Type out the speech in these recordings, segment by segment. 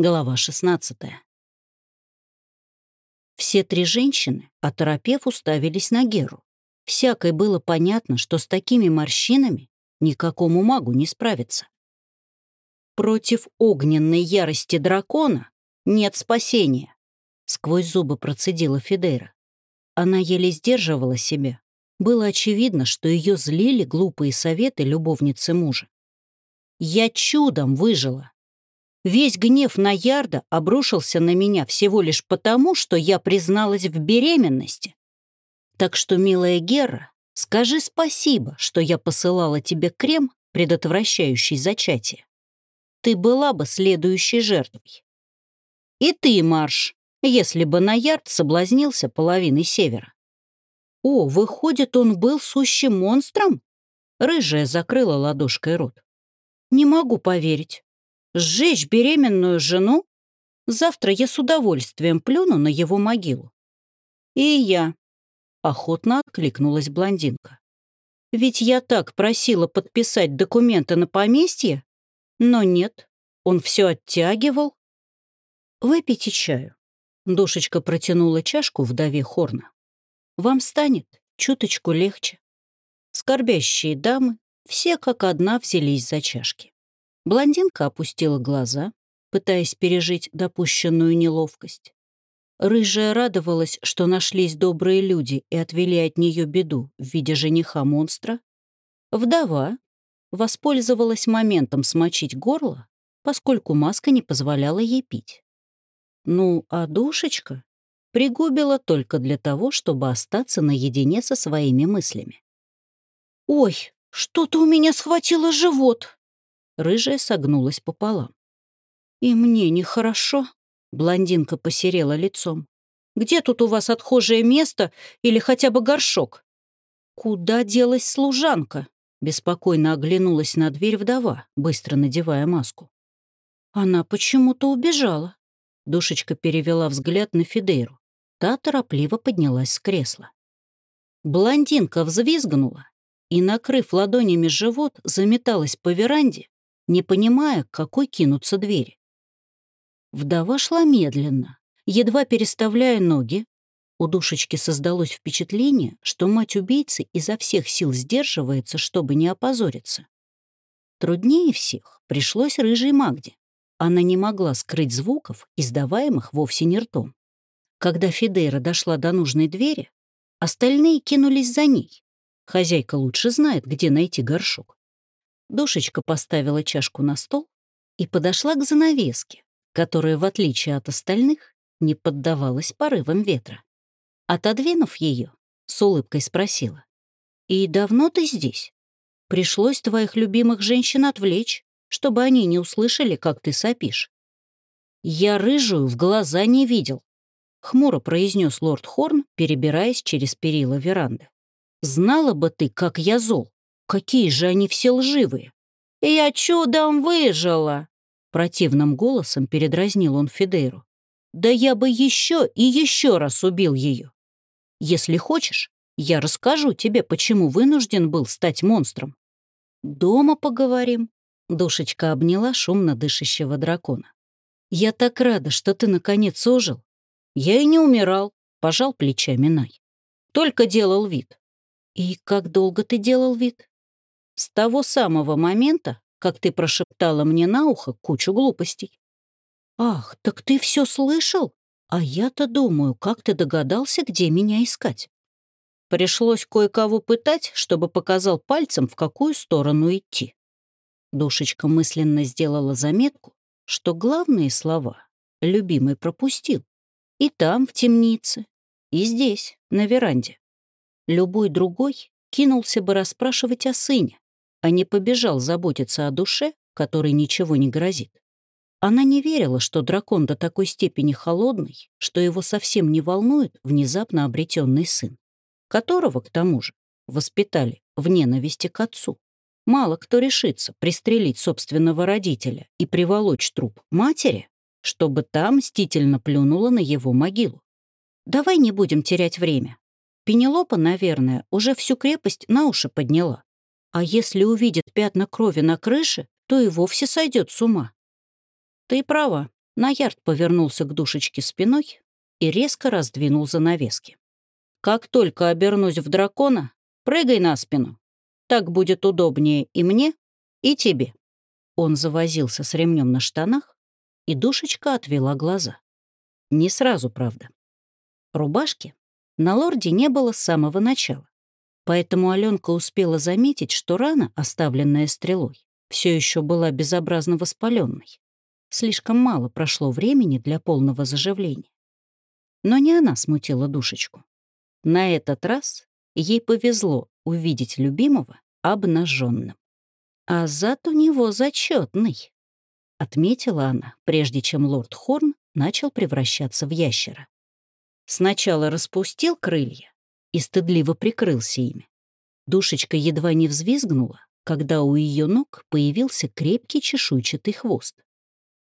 Глава 16. Все три женщины, оторопев, уставились на Геру. Всякой было понятно, что с такими морщинами никакому магу не справиться. Против огненной ярости дракона нет спасения, сквозь зубы процедила Фидейра. Она еле сдерживала себя. Было очевидно, что ее злили глупые советы любовницы мужа. «Я чудом выжила», Весь гнев на Ярда обрушился на меня всего лишь потому, что я призналась в беременности. Так что, милая Гера, скажи спасибо, что я посылала тебе крем, предотвращающий зачатие. Ты была бы следующей жертвой. И ты, Марш, если бы на Ярд соблазнился половиной севера. О, выходит, он был сущим монстром? Рыжая закрыла ладошкой рот. Не могу поверить. Сжечь беременную жену? Завтра я с удовольствием плюну на его могилу. И я. Охотно откликнулась блондинка. Ведь я так просила подписать документы на поместье, но нет, он все оттягивал. Выпейте чаю. Душечка протянула чашку вдове Хорна. Вам станет чуточку легче. Скорбящие дамы все как одна взялись за чашки. Блондинка опустила глаза, пытаясь пережить допущенную неловкость. Рыжая радовалась, что нашлись добрые люди и отвели от нее беду в виде жениха-монстра. Вдова воспользовалась моментом смочить горло, поскольку маска не позволяла ей пить. Ну, а душечка пригубила только для того, чтобы остаться наедине со своими мыслями. «Ой, что-то у меня схватило живот!» Рыжая согнулась пополам. «И мне нехорошо», — блондинка посерела лицом. «Где тут у вас отхожее место или хотя бы горшок?» «Куда делась служанка?» — беспокойно оглянулась на дверь вдова, быстро надевая маску. «Она почему-то убежала». Душечка перевела взгляд на Фидейру. Та торопливо поднялась с кресла. Блондинка взвизгнула и, накрыв ладонями живот, заметалась по веранде, не понимая, к какой кинуться двери. Вдова шла медленно, едва переставляя ноги. У душечки создалось впечатление, что мать убийцы изо всех сил сдерживается, чтобы не опозориться. Труднее всех пришлось рыжей Магде. Она не могла скрыть звуков, издаваемых вовсе не ртом. Когда Фидейра дошла до нужной двери, остальные кинулись за ней. Хозяйка лучше знает, где найти горшок. Душечка поставила чашку на стол и подошла к занавеске, которая, в отличие от остальных, не поддавалась порывам ветра. Отодвинув ее, с улыбкой спросила. «И давно ты здесь? Пришлось твоих любимых женщин отвлечь, чтобы они не услышали, как ты сопишь». «Я рыжую в глаза не видел», — хмуро произнес лорд Хорн, перебираясь через перила веранды. «Знала бы ты, как я зол. Какие же они все лживые! «Я чудом выжила!» Противным голосом передразнил он Фидейру. «Да я бы еще и еще раз убил ее. Если хочешь, я расскажу тебе, почему вынужден был стать монстром. Дома поговорим». Душечка обняла шумно дышащего дракона. «Я так рада, что ты наконец ожил. Я и не умирал», — пожал плечами Най. «Только делал вид». «И как долго ты делал вид?» С того самого момента, как ты прошептала мне на ухо кучу глупостей. Ах, так ты все слышал? А я-то думаю, как ты догадался, где меня искать? Пришлось кое-кого пытать, чтобы показал пальцем, в какую сторону идти. Душечка мысленно сделала заметку, что главные слова любимый пропустил. И там, в темнице, и здесь, на веранде. Любой другой кинулся бы расспрашивать о сыне, а не побежал заботиться о душе, которой ничего не грозит. Она не верила, что дракон до такой степени холодный, что его совсем не волнует внезапно обретенный сын, которого, к тому же, воспитали в ненависти к отцу. Мало кто решится пристрелить собственного родителя и приволочь труп матери, чтобы та мстительно плюнула на его могилу. Давай не будем терять время. Пенелопа, наверное, уже всю крепость на уши подняла. А если увидит пятна крови на крыше, то и вовсе сойдет с ума. Ты права, Наярд повернулся к душечке спиной и резко раздвинул занавески. «Как только обернусь в дракона, прыгай на спину. Так будет удобнее и мне, и тебе». Он завозился с ремнем на штанах, и душечка отвела глаза. Не сразу, правда. Рубашки на лорде не было с самого начала, поэтому Аленка успела заметить, что рана, оставленная стрелой, все еще была безобразно воспаленной. Слишком мало прошло времени для полного заживления. Но не она смутила душечку. На этот раз ей повезло увидеть любимого обнаженным. А зад у него зачетный, отметила она, прежде чем лорд Хорн начал превращаться в ящера. Сначала распустил крылья и стыдливо прикрылся ими. Душечка едва не взвизгнула, когда у ее ног появился крепкий чешуйчатый хвост.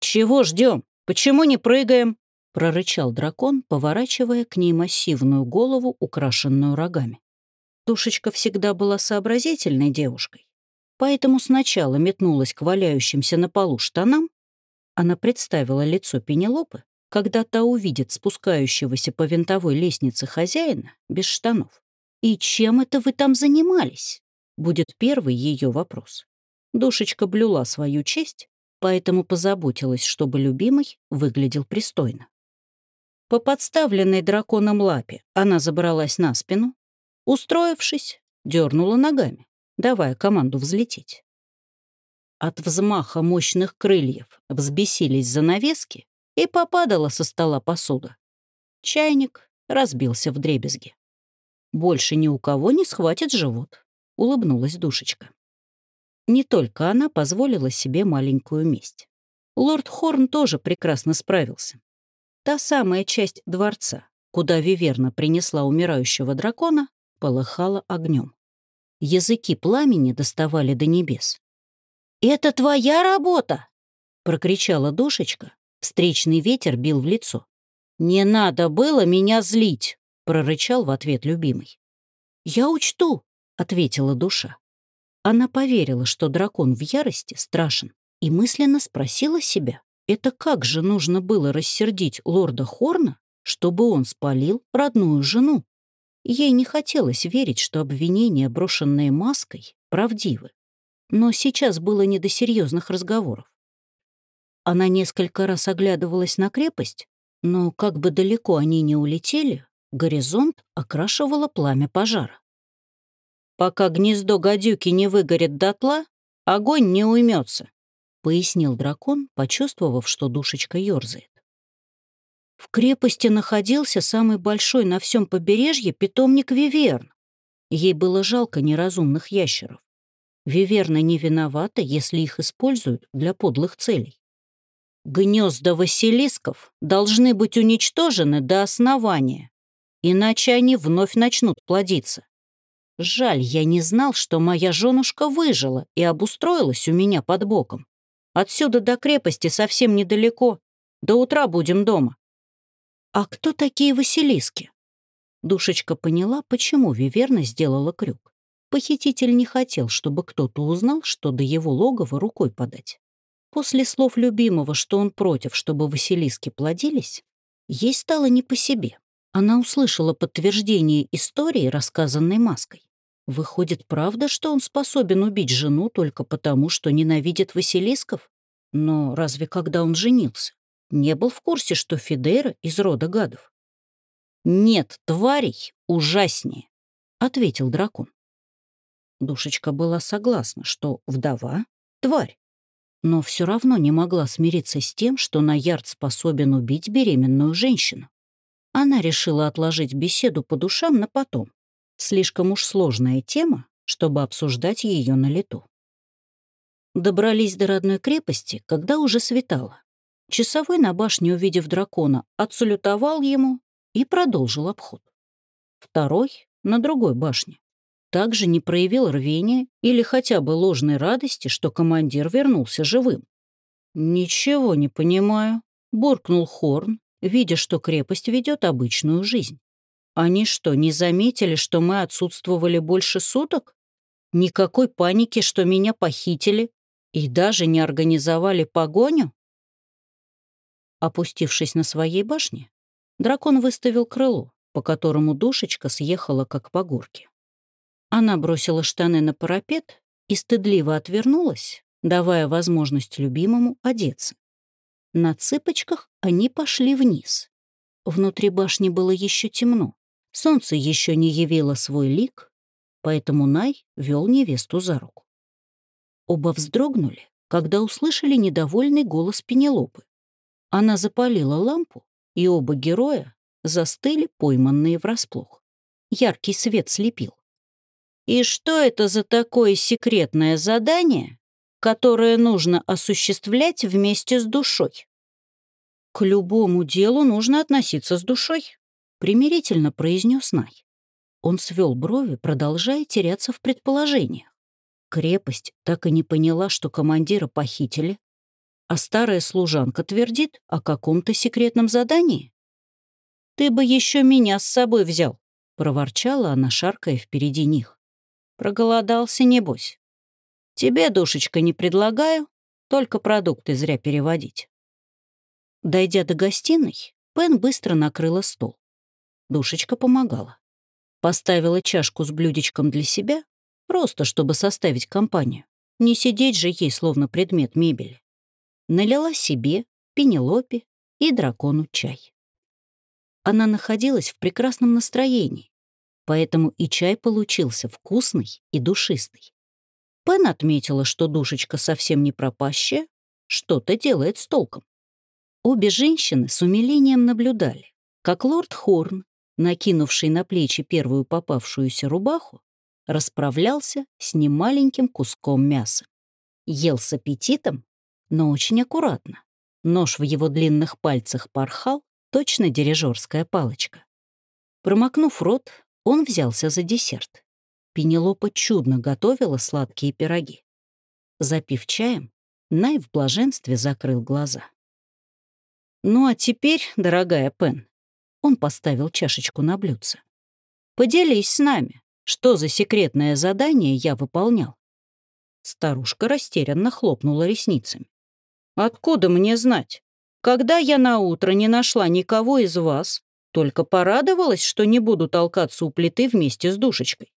«Чего ждем? Почему не прыгаем?» — прорычал дракон, поворачивая к ней массивную голову, украшенную рогами. Душечка всегда была сообразительной девушкой, поэтому сначала метнулась к валяющимся на полу штанам, она представила лицо Пенелопы, когда та увидит спускающегося по винтовой лестнице хозяина без штанов. «И чем это вы там занимались?» Будет первый ее вопрос. Душечка блюла свою честь, поэтому позаботилась, чтобы любимый выглядел пристойно. По подставленной драконом лапе она забралась на спину, устроившись, дернула ногами, давая команду взлететь. От взмаха мощных крыльев взбесились занавески, и попадала со стола посуда. Чайник разбился в дребезги. «Больше ни у кого не схватит живот», — улыбнулась душечка. Не только она позволила себе маленькую месть. Лорд Хорн тоже прекрасно справился. Та самая часть дворца, куда Виверна принесла умирающего дракона, полыхала огнем. Языки пламени доставали до небес. «Это твоя работа!» — прокричала душечка, Встречный ветер бил в лицо. «Не надо было меня злить!» — прорычал в ответ любимый. «Я учту!» — ответила душа. Она поверила, что дракон в ярости страшен, и мысленно спросила себя, это как же нужно было рассердить лорда Хорна, чтобы он спалил родную жену? Ей не хотелось верить, что обвинения, брошенные маской, правдивы. Но сейчас было не до серьезных разговоров. Она несколько раз оглядывалась на крепость, но как бы далеко они не улетели, горизонт окрашивало пламя пожара. «Пока гнездо гадюки не выгорит дотла, огонь не уймется», — пояснил дракон, почувствовав, что душечка ёрзает. В крепости находился самый большой на всем побережье питомник Виверн. Ей было жалко неразумных ящеров. Виверны не виноваты, если их используют для подлых целей. Гнезда Василисков должны быть уничтожены до основания, иначе они вновь начнут плодиться. Жаль, я не знал, что моя женушка выжила и обустроилась у меня под боком. Отсюда до крепости совсем недалеко. До утра будем дома. А кто такие Василиски? Душечка поняла, почему Виверна сделала крюк. Похититель не хотел, чтобы кто-то узнал, что до его логова рукой подать. После слов любимого, что он против, чтобы Василиски плодились, ей стало не по себе. Она услышала подтверждение истории, рассказанной маской. Выходит, правда, что он способен убить жену только потому, что ненавидит Василисков? Но разве когда он женился, не был в курсе, что Фидера из рода гадов? «Нет тварей ужаснее», — ответил дракон. Душечка была согласна, что вдова — тварь но все равно не могла смириться с тем, что Наярд способен убить беременную женщину. Она решила отложить беседу по душам на потом. Слишком уж сложная тема, чтобы обсуждать ее на лету. Добрались до родной крепости, когда уже светало. Часовой на башне, увидев дракона, отсалютовал ему и продолжил обход. Второй — на другой башне также не проявил рвения или хотя бы ложной радости, что командир вернулся живым. «Ничего не понимаю», — буркнул Хорн, видя, что крепость ведет обычную жизнь. «Они что, не заметили, что мы отсутствовали больше суток? Никакой паники, что меня похитили, и даже не организовали погоню?» Опустившись на своей башне, дракон выставил крыло, по которому душечка съехала, как по горке. Она бросила штаны на парапет и стыдливо отвернулась, давая возможность любимому одеться. На цыпочках они пошли вниз. Внутри башни было еще темно. Солнце еще не явило свой лик, поэтому Най вел невесту за руку. Оба вздрогнули, когда услышали недовольный голос Пенелопы. Она запалила лампу, и оба героя застыли, пойманные врасплох. Яркий свет слепил. «И что это за такое секретное задание, которое нужно осуществлять вместе с душой?» «К любому делу нужно относиться с душой», — примирительно произнес Най. Он свел брови, продолжая теряться в предположениях. Крепость так и не поняла, что командира похитили, а старая служанка твердит о каком-то секретном задании. «Ты бы еще меня с собой взял», — проворчала она, шаркая впереди них. «Проголодался, небось. Тебе, душечка, не предлагаю, только продукты зря переводить». Дойдя до гостиной, Пен быстро накрыла стол. Душечка помогала. Поставила чашку с блюдечком для себя, просто чтобы составить компанию. Не сидеть же ей, словно предмет мебели. Налила себе, Пенелопе и дракону чай. Она находилась в прекрасном настроении, поэтому и чай получился вкусный и душистый. Пен отметила, что душечка совсем не пропащая, что-то делает с толком. Обе женщины с умилением наблюдали, как лорд Хорн накинувший на плечи первую попавшуюся рубаху, расправлялся с немаленьким куском мяса. Ел с аппетитом, но очень аккуратно. Нож в его длинных пальцах порхал, точно дирижерская палочка. Промокнув рот, он взялся за десерт. Пенелопа чудно готовила сладкие пироги. Запив чаем, Най в блаженстве закрыл глаза. «Ну а теперь, дорогая Пен, он поставил чашечку на блюдце. «Поделись с нами, что за секретное задание я выполнял?» Старушка растерянно хлопнула ресницами. «Откуда мне знать? Когда я на утро не нашла никого из вас, только порадовалась, что не буду толкаться у плиты вместе с душечкой.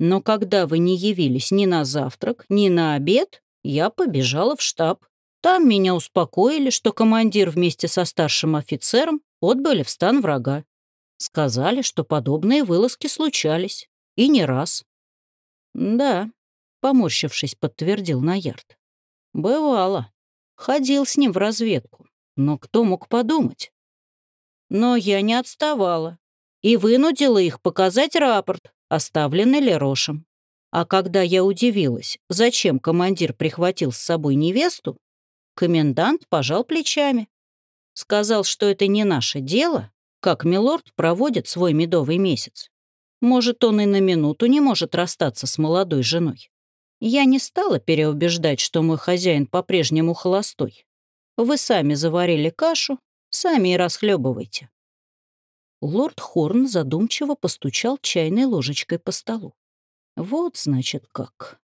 Но когда вы не явились ни на завтрак, ни на обед, я побежала в штаб. Там меня успокоили, что командир вместе со старшим офицером отбыли в стан врага. Сказали, что подобные вылазки случались. И не раз. «Да», — поморщившись, подтвердил Наярд. «Бывало. Ходил с ним в разведку. Но кто мог подумать? Но я не отставала и вынудила их показать рапорт, оставленный Лерошем. А когда я удивилась, зачем командир прихватил с собой невесту, комендант пожал плечами. Сказал, что это не наше дело, как милорд проводит свой медовый месяц. Может, он и на минуту не может расстаться с молодой женой. Я не стала переубеждать, что мой хозяин по-прежнему холостой. Вы сами заварили кашу, сами и расхлебывайте. Лорд Хорн задумчиво постучал чайной ложечкой по столу. Вот, значит, как.